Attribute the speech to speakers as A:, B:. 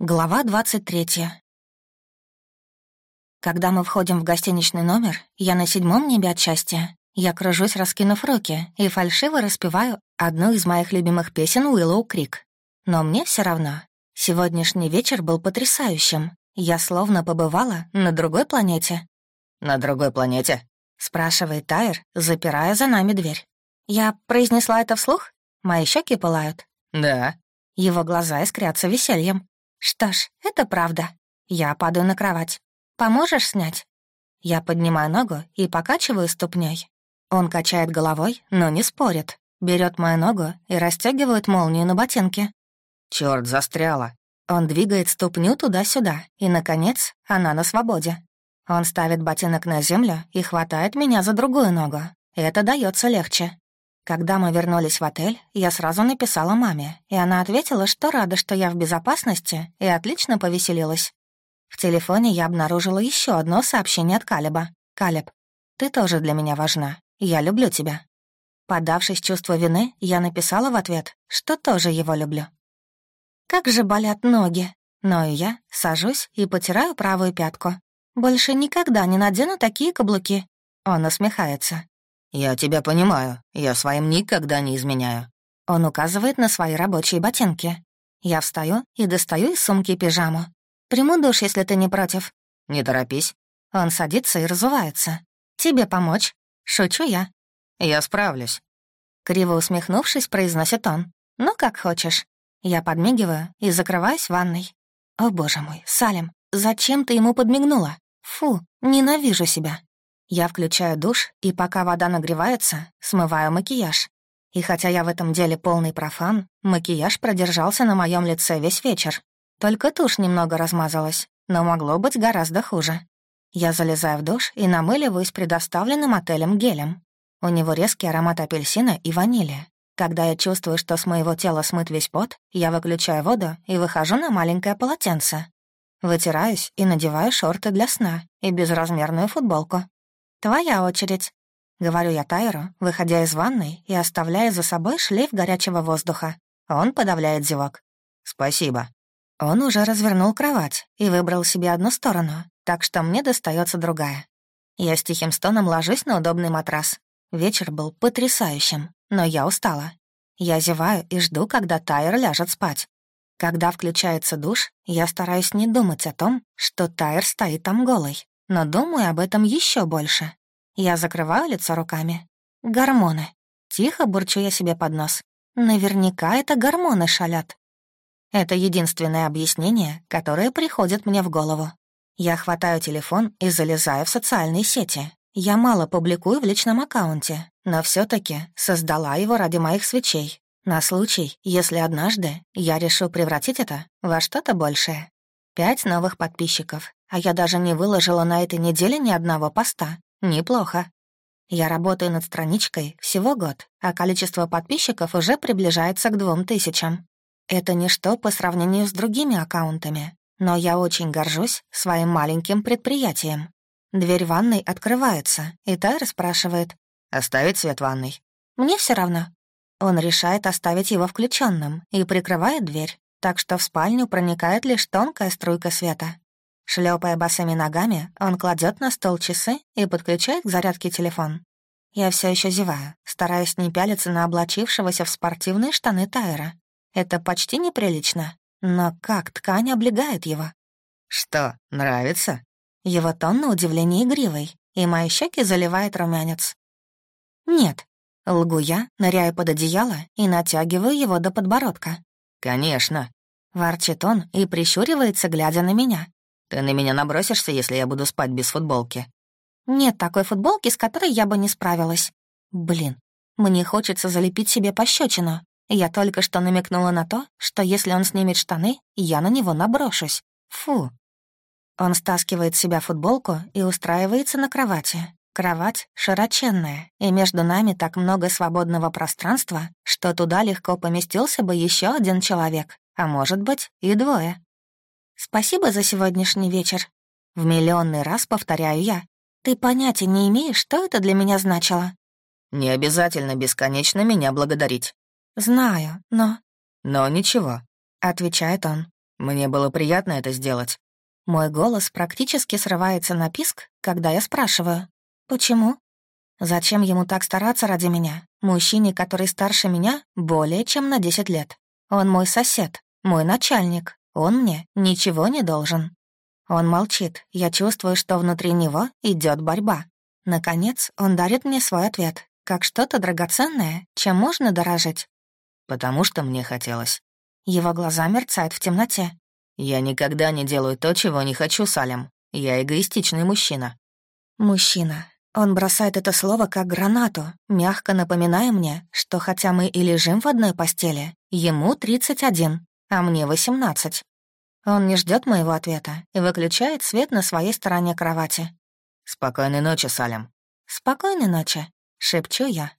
A: Глава 23. Когда мы входим в гостиничный номер, я на седьмом небе от счастья. Я кружусь, раскинув руки, и фальшиво распеваю одну из моих любимых песен Уиллоу Крик. Но мне все равно. Сегодняшний вечер был потрясающим. Я словно побывала на другой планете.
B: «На другой планете?»
A: — спрашивает Тайр, запирая за нами дверь. Я произнесла это вслух? Мои щеки пылают.
B: «Да».
A: Его глаза искрятся весельем. «Что ж, это правда. Я падаю на кровать. Поможешь снять?» Я поднимаю ногу и покачиваю ступней. Он качает головой, но не спорит. Берет мою ногу и расстегивает молнию на ботинке.
B: Черт, застряла.
A: Он двигает ступню туда-сюда, и, наконец, она на свободе. Он ставит ботинок на землю и хватает меня за другую ногу. Это дается легче. Когда мы вернулись в отель, я сразу написала маме, и она ответила, что рада, что я в безопасности, и отлично повеселилась. В телефоне я обнаружила еще одно сообщение от Калеба. «Калеб, ты тоже для меня важна. Я люблю тебя». Подавшись чувству вины, я написала в ответ, что тоже его люблю. Как же болят ноги. Но и я сажусь и потираю правую пятку. Больше никогда не надену такие каблуки. Он усмехается.
B: «Я тебя понимаю. Я своим никогда не изменяю».
A: Он указывает на свои рабочие ботинки. Я встаю и достаю из сумки пижаму. «Приму душ, если ты не против».
B: «Не торопись».
A: Он садится и разувается. «Тебе помочь?» Шучу я.
B: «Я справлюсь».
A: Криво усмехнувшись, произносит он. «Ну, как хочешь». Я подмигиваю и закрываюсь в ванной. «О, боже мой, Салим, зачем ты ему подмигнула? Фу, ненавижу себя». Я включаю душ, и пока вода нагревается, смываю макияж. И хотя я в этом деле полный профан, макияж продержался на моем лице весь вечер. Только тушь немного размазалась, но могло быть гораздо хуже. Я залезаю в душ и намыливаюсь предоставленным отелем гелем. У него резкий аромат апельсина и ванили. Когда я чувствую, что с моего тела смыт весь пот, я выключаю воду и выхожу на маленькое полотенце. Вытираюсь и надеваю шорты для сна и безразмерную футболку. «Твоя очередь», — говорю я Тайру, выходя из ванной и оставляя за собой шлейф горячего воздуха. Он подавляет зевок.
B: «Спасибо».
A: Он уже развернул кровать и выбрал себе одну сторону, так что мне достается другая. Я с тихим стоном ложусь на удобный матрас. Вечер был потрясающим, но я устала. Я зеваю и жду, когда Тайр ляжет спать. Когда включается душ, я стараюсь не думать о том, что Тайр стоит там голый но думаю об этом еще больше. Я закрываю лицо руками. Гормоны. Тихо бурчу я себе под нос. Наверняка это гормоны шалят. Это единственное объяснение, которое приходит мне в голову. Я хватаю телефон и залезаю в социальные сети. Я мало публикую в личном аккаунте, но все таки создала его ради моих свечей, на случай, если однажды я решу превратить это во что-то большее. Пять новых подписчиков, а я даже не выложила на этой неделе ни одного поста. Неплохо. Я работаю над страничкой всего год, а количество подписчиков уже приближается к двум тысячам. Это ничто по сравнению с другими аккаунтами, но я очень горжусь своим маленьким предприятием. Дверь ванной открывается, и Тайр спрашивает.
B: «Оставить свет ванной?»
A: «Мне все равно». Он решает оставить его включенным и прикрывает дверь, так что в спальню проникает лишь тонкая струйка света. Шлепая босыми ногами, он кладет на стол часы и подключает к зарядке телефон. Я все еще зеваю, стараясь не пялиться на облачившегося в спортивные штаны Тайра. Это почти неприлично, но как ткань облегает его.
B: «Что, нравится?»
A: Его тон на удивление игривый, и мои щеки заливает румянец. «Нет», — лгу я, ныряю под одеяло и натягиваю его до подбородка.
B: «Конечно», —
A: ворчит он и прищуривается, глядя на меня.
B: Ты на меня набросишься, если я буду спать без футболки?»
A: «Нет такой футболки, с которой я бы не справилась. Блин, мне хочется залепить себе пощечину. Я только что намекнула на то, что если он снимет штаны, я на него наброшусь. Фу». Он стаскивает с себя футболку и устраивается на кровати. Кровать широченная, и между нами так много свободного пространства, что туда легко поместился бы еще один человек, а может быть и двое. «Спасибо за сегодняшний вечер». В миллионный раз повторяю я. «Ты понятия не имеешь, что это для меня значило?»
B: «Не обязательно бесконечно меня благодарить».
A: «Знаю, но...»
B: «Но ничего», —
A: отвечает он.
B: Мне было приятно это сделать».
A: Мой голос практически срывается на писк, когда я спрашиваю. «Почему?» Зачем ему так стараться ради меня? Мужчине, который старше меня, более чем на 10 лет. Он мой сосед, мой начальник. Он мне ничего не должен. Он молчит. Я чувствую, что внутри него идет борьба. Наконец, он дарит мне свой ответ, как что-то драгоценное, чем можно дорожить.
B: «Потому что мне хотелось».
A: Его глаза мерцают в темноте.
B: «Я никогда не делаю то, чего не хочу, Салем. Я эгоистичный мужчина».
A: «Мужчина. Он бросает это слово как гранату, мягко напоминая мне, что хотя мы и лежим в одной постели, ему 31, а мне 18. Он не ждет моего ответа и выключает свет на своей стороне кровати.
B: «Спокойной ночи, Салем».
A: «Спокойной ночи», — шепчу я.